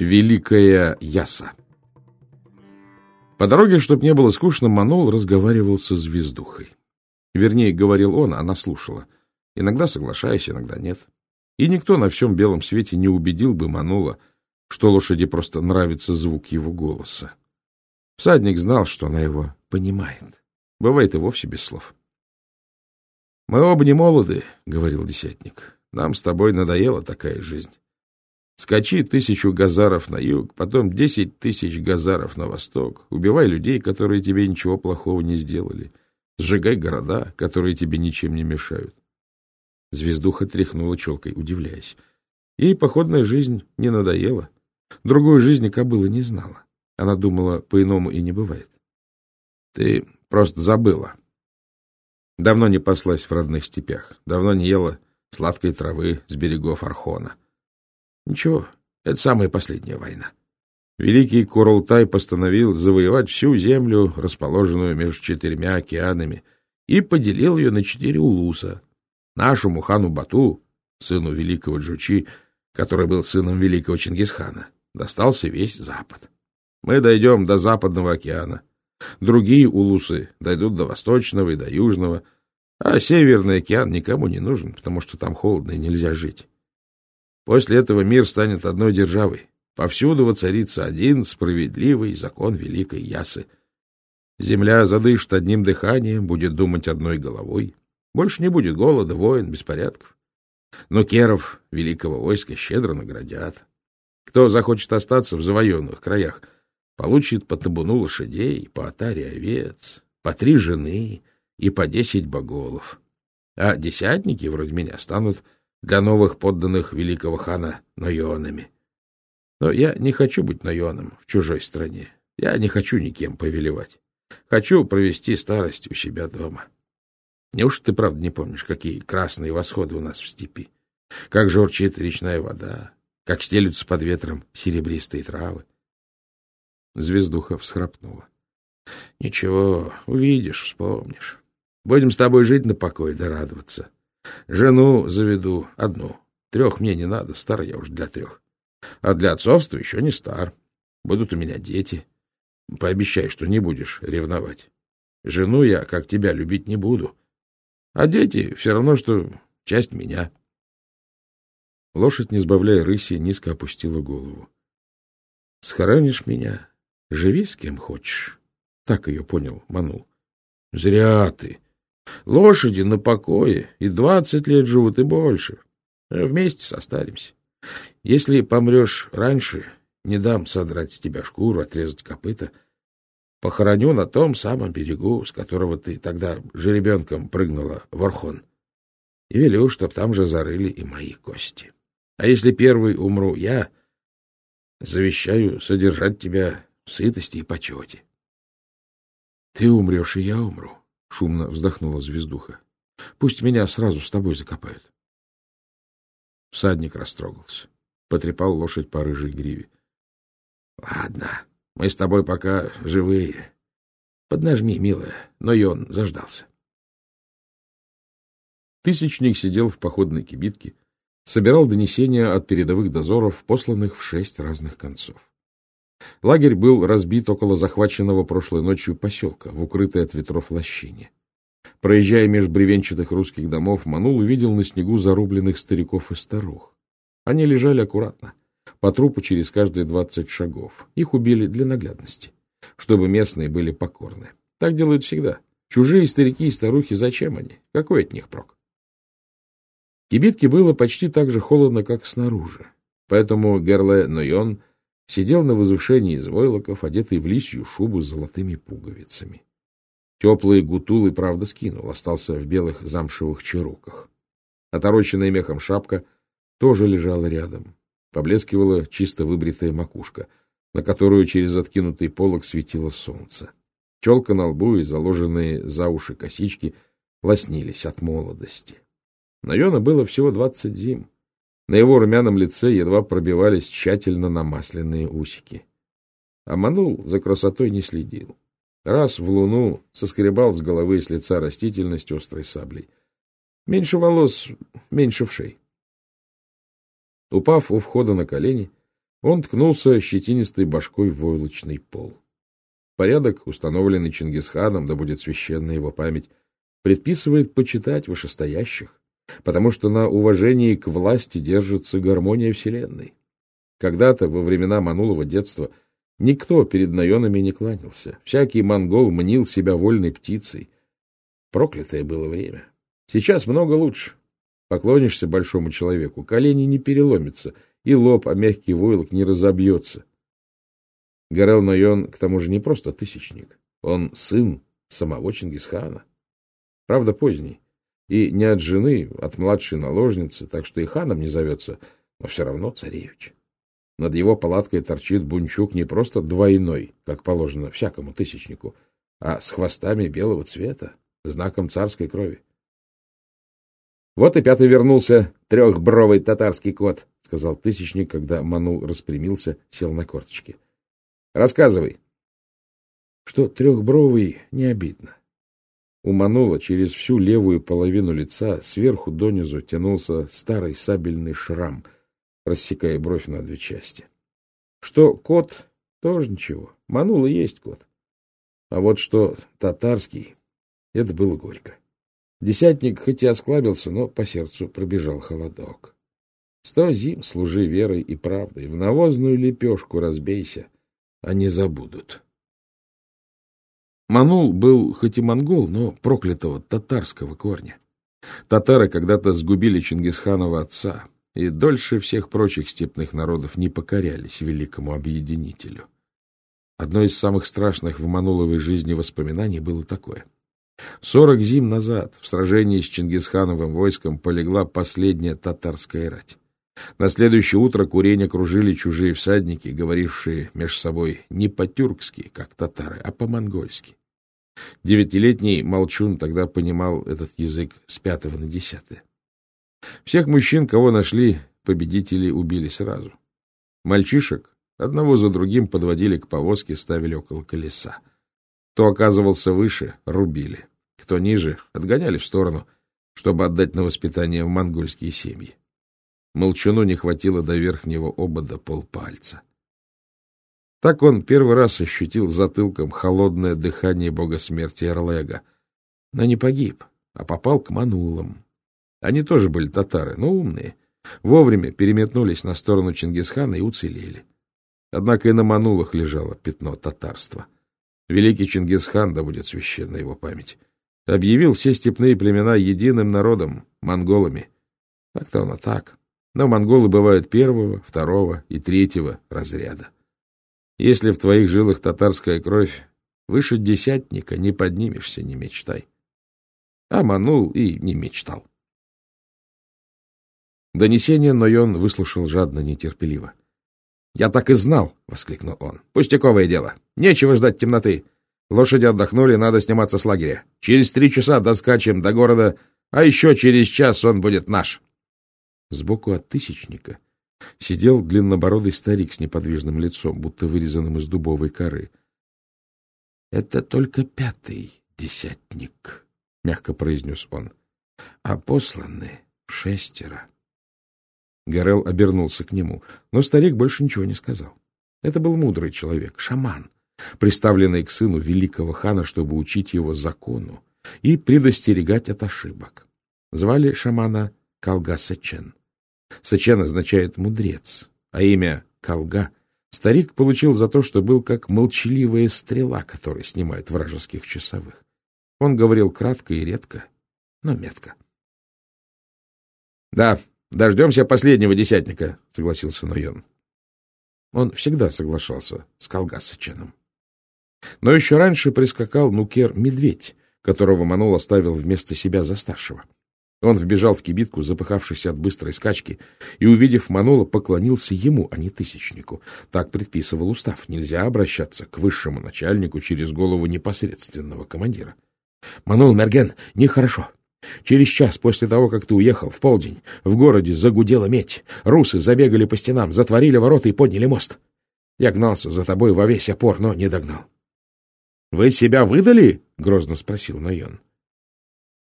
Великая Яса По дороге, чтобы не было скучно, Манол разговаривал со звездухой. Вернее, говорил он, она слушала. Иногда соглашаясь, иногда нет. И никто на всем белом свете не убедил бы Манола, что лошади просто нравится звук его голоса. Всадник знал, что она его понимает. Бывает и вовсе без слов. — Мы оба не молоды, — говорил десятник. — Нам с тобой надоела такая жизнь. Скачи тысячу газаров на юг, потом десять тысяч газаров на восток. Убивай людей, которые тебе ничего плохого не сделали. Сжигай города, которые тебе ничем не мешают. Звездуха тряхнула челкой, удивляясь. Ей походная жизнь не надоела. Другой жизни кобыла не знала. Она думала, по-иному и не бывает. Ты просто забыла. Давно не паслась в родных степях, давно не ела сладкой травы с берегов Архона. Ничего, это самая последняя война. Великий Курултай постановил завоевать всю землю, расположенную между четырьмя океанами, и поделил ее на четыре улуса. Нашему хану Бату, сыну великого Джучи, который был сыном великого Чингисхана, достался весь Запад. Мы дойдем до Западного океана. Другие улусы дойдут до Восточного и до Южного, а Северный океан никому не нужен, потому что там холодно и нельзя жить. После этого мир станет одной державой. Повсюду воцарится один справедливый закон Великой Ясы. Земля задышит одним дыханием, будет думать одной головой. Больше не будет голода, войн, беспорядков. Но керов великого войска щедро наградят. Кто захочет остаться в завоеванных краях, получит по табуну лошадей, по отаре овец, по три жены и по десять боголов. А десятники, вроде меня, станут для новых подданных великого хана Нойонами. Но я не хочу быть Нойоном в чужой стране. Я не хочу никем повелевать. Хочу провести старость у себя дома. Неужто ты правда не помнишь, какие красные восходы у нас в степи? Как журчит речная вода, как стелются под ветром серебристые травы? Звездуха всхрапнула. — Ничего, увидишь, вспомнишь. Будем с тобой жить на покое да радоваться. Жену заведу одну. Трех мне не надо, стар я уж для трех. А для отцовства еще не стар. Будут у меня дети. Пообещай, что не будешь ревновать. Жену я, как тебя, любить не буду. А дети все равно, что часть меня. Лошадь, не сбавляя рыси, низко опустила голову. — Схоронишь меня, живи с кем хочешь. Так ее понял Манул. — Зря ты. Лошади на покое и двадцать лет живут, и больше. Вместе состаримся. Если помрешь раньше, не дам содрать с тебя шкуру, отрезать копыта. Похороню на том самом берегу, с которого ты тогда жеребенком прыгнула в Орхон. И велю, чтоб там же зарыли и мои кости. А если первый умру я, завещаю содержать тебя в сытости и почете. Ты умрешь, и я умру. — шумно вздохнула звездуха. — Пусть меня сразу с тобой закопают. Всадник растрогался, потрепал лошадь по рыжей гриве. — Ладно, мы с тобой пока живые. Поднажми, милая, но и он заждался. Тысячник сидел в походной кибитке, собирал донесения от передовых дозоров, посланных в шесть разных концов. Лагерь был разбит около захваченного прошлой ночью поселка, в укрытой от ветров лощине. Проезжая меж бревенчатых русских домов, Манул увидел на снегу зарубленных стариков и старух. Они лежали аккуратно, по трупу через каждые двадцать шагов. Их убили для наглядности, чтобы местные были покорны. Так делают всегда. Чужие старики и старухи зачем они? Какой от них прок? Кибитке было почти так же холодно, как снаружи. Поэтому Герле Нойон сидел на возвышении из войлоков, одетый в лисью шубу с золотыми пуговицами. Теплый гутул правда скинул, остался в белых замшевых черуках. Отороченная мехом шапка тоже лежала рядом. Поблескивала чисто выбритая макушка, на которую через откинутый полог светило солнце. Челка на лбу и заложенные за уши косички лоснились от молодости. На Йона было всего двадцать зим. На его румяном лице едва пробивались тщательно намасленные усики. А Манул за красотой не следил. Раз в луну соскребал с головы и с лица растительность острой саблей. Меньше волос, меньше вшей. Упав у входа на колени, Он ткнулся щетинистой башкой в войлочный пол. Порядок, установленный Чингисханом, да будет священна его память, предписывает почитать вышестоящих, потому что на уважении к власти держится гармония Вселенной. Когда-то, во времена Манулова детства, никто перед наенами не кланялся. Всякий монгол мнил себя вольной птицей. Проклятое было время. Сейчас много лучше. Поклонишься большому человеку, колени не переломятся, и лоб, а мягкий войлок не разобьется. Горел Найон, к тому же, не просто тысячник. Он сын самого Чингисхана. Правда, поздний. И не от жены, от младшей наложницы, так что и ханом не зовется, но все равно царевич. Над его палаткой торчит бунчук не просто двойной, как положено всякому тысячнику, а с хвостами белого цвета, знаком царской крови. Вот и пятый вернулся, трехбровый татарский кот, — сказал тысячник, когда Манул распрямился, сел на корточки. — Рассказывай. Что трехбровый не обидно. У Манула через всю левую половину лица сверху донизу тянулся старый сабельный шрам, рассекая бровь на две части. Что кот, тоже ничего. Манула есть кот. А вот что татарский, это было горько. Десятник хоть и осклабился, но по сердцу пробежал холодок. Сто зим служи верой и правдой, в навозную лепешку разбейся, а не забудут. Манул был хоть и монгол, но проклятого татарского корня. Татары когда-то сгубили Чингисханова отца и дольше всех прочих степных народов не покорялись великому объединителю. Одно из самых страшных в Мануловой жизни воспоминаний было такое — Сорок зим назад в сражении с Чингисхановым войском полегла последняя татарская рать. На следующее утро курень окружили чужие всадники, говорившие между собой не по-тюркски, как татары, а по-монгольски. Девятилетний Молчун тогда понимал этот язык с пятого на десятое. Всех мужчин, кого нашли, победители убили сразу. Мальчишек одного за другим подводили к повозке, ставили около колеса. Кто оказывался выше, рубили. Кто ниже, отгоняли в сторону, чтобы отдать на воспитание в монгольские семьи. Молчану не хватило до верхнего обода полпальца. Так он первый раз ощутил затылком холодное дыхание бога смерти Эрлега. Но не погиб, а попал к манулам. Они тоже были татары, но умные. Вовремя переметнулись на сторону Чингисхана и уцелели. Однако и на манулах лежало пятно татарства. Великий Чингисхан, да будет священна его память, объявил все степные племена единым народом, монголами. Так-то оно так. Но монголы бывают первого, второго и третьего разряда. Если в твоих жилах татарская кровь, выше десятника не поднимешься, не мечтай. А манул и не мечтал. Донесение Нойон выслушал жадно, нетерпеливо. — Я так и знал! — воскликнул он. — Пустяковое дело. Нечего ждать темноты. Лошади отдохнули, надо сниматься с лагеря. Через три часа доскачем до города, а еще через час он будет наш. Сбоку от тысячника сидел длиннобородый старик с неподвижным лицом, будто вырезанным из дубовой коры. — Это только пятый десятник, — мягко произнес он, — а посланы шестеро. Горел обернулся к нему, но старик больше ничего не сказал. Это был мудрый человек, шаман, приставленный к сыну великого хана, чтобы учить его закону и предостерегать от ошибок. Звали шамана Калга Сачен. Сачен означает «мудрец», а имя Калга старик получил за то, что был как молчаливая стрела, которая снимает вражеских часовых. Он говорил кратко и редко, но метко. — Да, дождемся последнего десятника, — согласился Нойон. Он всегда соглашался с Калгасыченом. Но еще раньше прискакал Нукер-медведь, которого Манол оставил вместо себя за старшего. Он вбежал в кибитку, запыхавшийся от быстрой скачки, и, увидев Манола, поклонился ему, а не тысячнику. Так предписывал устав. Нельзя обращаться к высшему начальнику через голову непосредственного командира. — Манол Мерген, нехорошо. Через час после того, как ты уехал, в полдень, в городе загудела медь. Русы забегали по стенам, затворили ворота и подняли мост. Я гнался за тобой во весь опор, но не догнал. — Вы себя выдали? — грозно спросил Найон.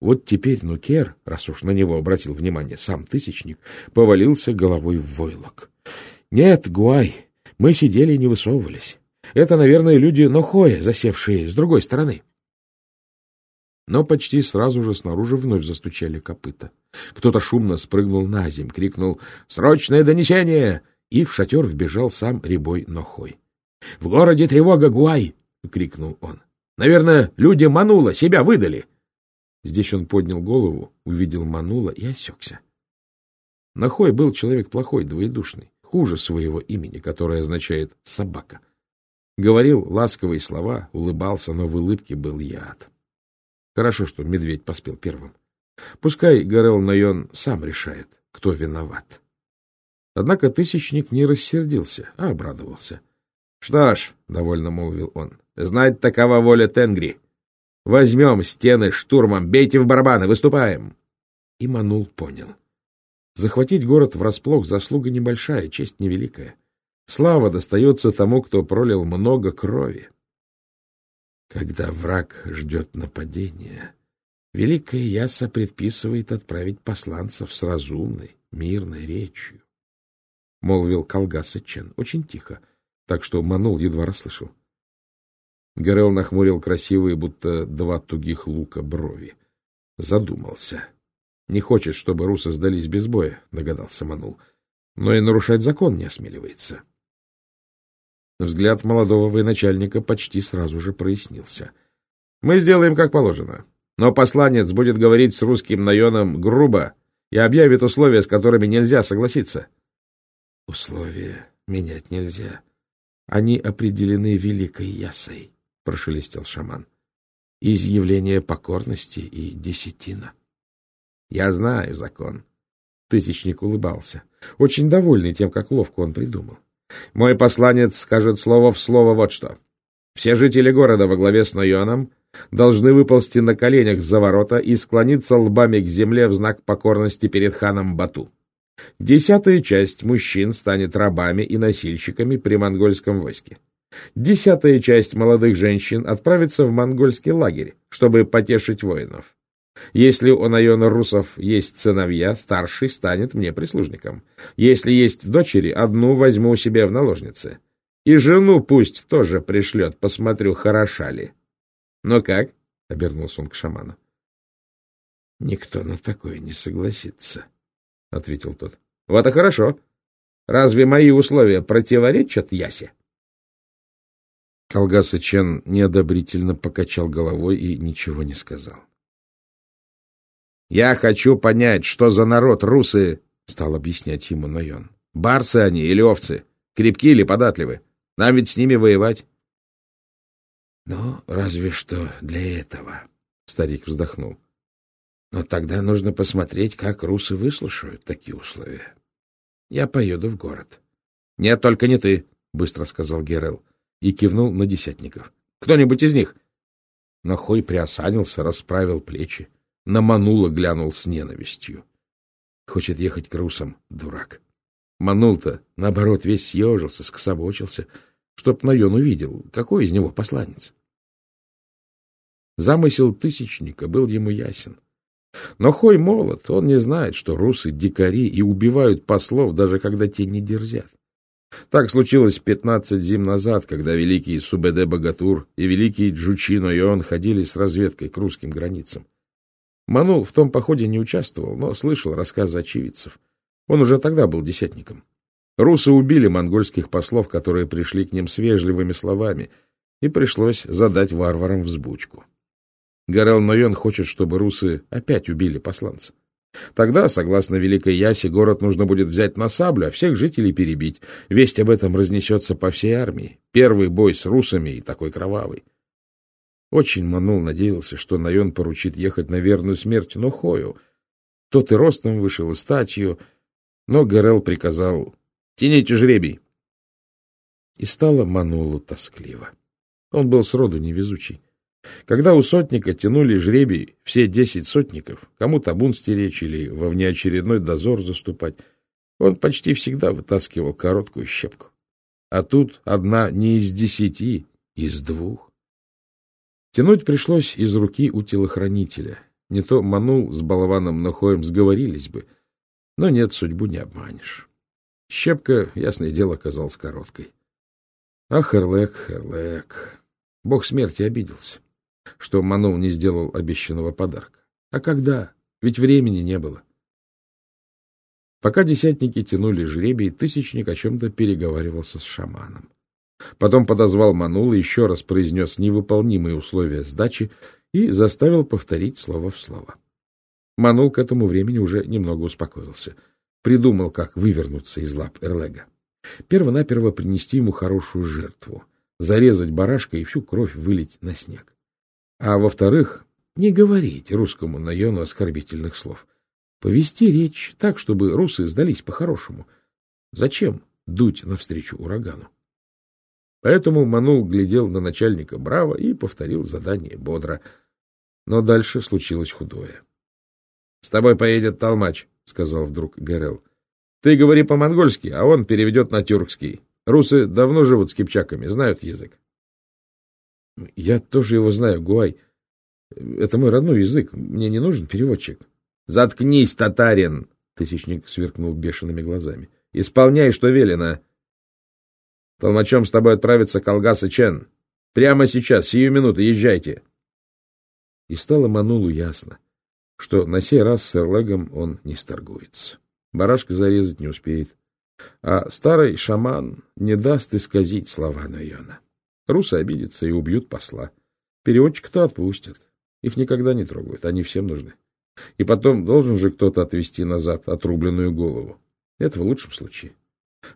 Вот теперь Нукер, раз уж на него обратил внимание сам Тысячник, повалился головой в войлок. — Нет, Гуай, мы сидели и не высовывались. Это, наверное, люди Нохоя, засевшие с другой стороны. Но почти сразу же снаружи вновь застучали копыта. Кто-то шумно спрыгнул на земь, крикнул «Срочное донесение!» и в шатер вбежал сам Рябой Нохой. — В городе тревога, Гуай! — крикнул он. — Наверное, люди Манула себя выдали. Здесь он поднял голову, увидел Манула и осекся. Нохой был человек плохой, двоедушный, хуже своего имени, которое означает «собака». Говорил ласковые слова, улыбался, но в улыбке был яд. Хорошо, что медведь поспел первым. Пускай Горел Найон сам решает, кто виноват. Однако Тысячник не рассердился, а обрадовался. — Что ж, — довольно молвил он, — знать такова воля Тенгри. Возьмем стены штурмом, бейте в барабаны, выступаем. И Манул понял. Захватить город врасплох — заслуга небольшая, честь невеликая. Слава достается тому, кто пролил много крови. Когда враг ждет нападения, Великая Яса предписывает отправить посланцев с разумной, мирной речью. — молвил Колгаса Чен, очень тихо, так что Манул едва расслышал. Горел нахмурил красивые, будто два тугих лука брови. Задумался. Не хочет, чтобы русы сдались без боя, догадался Манул, но и нарушать закон не осмеливается. Взгляд молодого военачальника почти сразу же прояснился. — Мы сделаем как положено, но посланец будет говорить с русским наеном грубо и объявит условия, с которыми нельзя согласиться. — Условия менять нельзя. Они определены великой ясой, — прошелестел шаман. — Изъявление покорности и десятина. — Я знаю закон. Тысячник улыбался, очень довольный тем, как ловко он придумал. Мой посланец скажет слово в слово вот что. Все жители города во главе с Нойоном должны выползти на коленях за ворота и склониться лбами к земле в знак покорности перед ханом Бату. Десятая часть мужчин станет рабами и носильщиками при монгольском войске. Десятая часть молодых женщин отправится в монгольский лагерь, чтобы потешить воинов. Если у Найона Русов есть сыновья, старший станет мне прислужником. Если есть дочери, одну возьму себе в наложницы. И жену пусть тоже пришлет, посмотрю, хороша ли. — Ну как? — обернулся он к шаману. — Никто на такое не согласится, — ответил тот. — Вот и хорошо. Разве мои условия противоречат Ясе? Колгаса Чен неодобрительно покачал головой и ничего не сказал. — Я хочу понять, что за народ русы, — стал объяснять ему Нойон. — Барсы они или овцы? Крепки или податливы? Нам ведь с ними воевать. — Ну, разве что для этого, — старик вздохнул. — Но тогда нужно посмотреть, как русы выслушают такие условия. Я поеду в город. — Нет, только не ты, — быстро сказал Герел и кивнул на десятников. — Кто-нибудь из них? Нахой приосанился, расправил плечи. На Манула глянул с ненавистью. Хочет ехать к русам, дурак. Манул-то, наоборот, весь съежился, скособочился, чтоб Найон увидел, какой из него посланец. Замысел Тысячника был ему ясен. Но Хой молод, он не знает, что русы — дикари и убивают послов, даже когда те не дерзят. Так случилось пятнадцать зим назад, когда великий Субеде-Богатур и великий Джучино Йон ходили с разведкой к русским границам. Манул в том походе не участвовал, но слышал рассказы очевидцев. Он уже тогда был десятником. Русы убили монгольских послов, которые пришли к ним с вежливыми словами, и пришлось задать варварам взбучку. Горел Нойон хочет, чтобы русы опять убили посланца. Тогда, согласно Великой Ясе, город нужно будет взять на саблю, а всех жителей перебить. Весть об этом разнесется по всей армии. Первый бой с русами и такой кровавый. Очень Манул надеялся, что Найон поручит ехать на верную смерть Нохою. Тот и ростом вышел, и статью, но Горел приказал «Тяните жребий!» И стало Манулу тоскливо. Он был сроду невезучий. Когда у сотника тянули жребий все десять сотников, кому табун стеречь или во внеочередной дозор заступать, он почти всегда вытаскивал короткую щепку. А тут одна не из десяти, из двух. Тянуть пришлось из руки у телохранителя. Не то Манул с болваном Нахоем сговорились бы, но нет, судьбу не обманешь. Щепка, ясное дело, оказалась короткой. Ах, Эрлек, Эрлек. Бог смерти обиделся, что Манул не сделал обещанного подарка. А когда? Ведь времени не было. Пока десятники тянули жребий, тысячник о чем-то переговаривался с шаманом. Потом подозвал Манул и еще раз произнес невыполнимые условия сдачи и заставил повторить слово в слово. Манул к этому времени уже немного успокоился. Придумал, как вывернуться из лап Эрлега. Первонаперво принести ему хорошую жертву, зарезать барашка и всю кровь вылить на снег. А во-вторых, не говорить русскому наену оскорбительных слов. Повести речь так, чтобы русы сдались по-хорошему. Зачем дуть навстречу урагану? Поэтому Манул глядел на начальника браво и повторил задание бодро. Но дальше случилось худое. — С тобой поедет толмач, — сказал вдруг Герел. — Ты говори по-монгольски, а он переведет на тюркский. Русы давно живут с кипчаками, знают язык. — Я тоже его знаю, Гуай. Это мой родной язык. Мне не нужен переводчик. — Заткнись, татарин! — Тысячник сверкнул бешеными глазами. — Исполняй, что велено. Толмачом с тобой отправится Колгас и Чен. Прямо сейчас, сию минуту, езжайте. И стало Манулу ясно, что на сей раз с Эрлегом он не сторгуется. Барашка зарезать не успеет. А старый шаман не даст исказить слова Найона. Русы обидятся и убьют посла. Переводчика-то отпустят. Их никогда не трогают, они всем нужны. И потом должен же кто-то отвести назад отрубленную голову. Это в лучшем случае.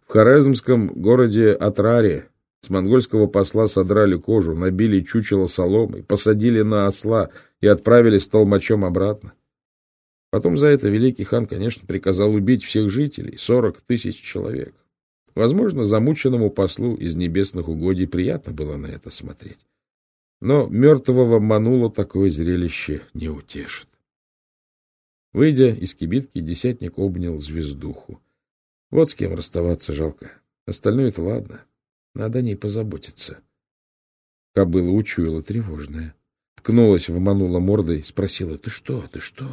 В Хорезмском городе Атраре с монгольского посла содрали кожу, набили чучело соломой, посадили на осла и отправили с толмачом обратно. Потом за это великий хан, конечно, приказал убить всех жителей, сорок тысяч человек. Возможно, замученному послу из небесных угодий приятно было на это смотреть. Но мертвого мануло такое зрелище не утешит. Выйдя из кибитки, десятник обнял звездуху. Вот с кем расставаться жалко. Остальное-то ладно. Надо о ней позаботиться. Кобыла учуяла тревожная. Ткнулась, вманула мордой, спросила, — Ты что, ты что?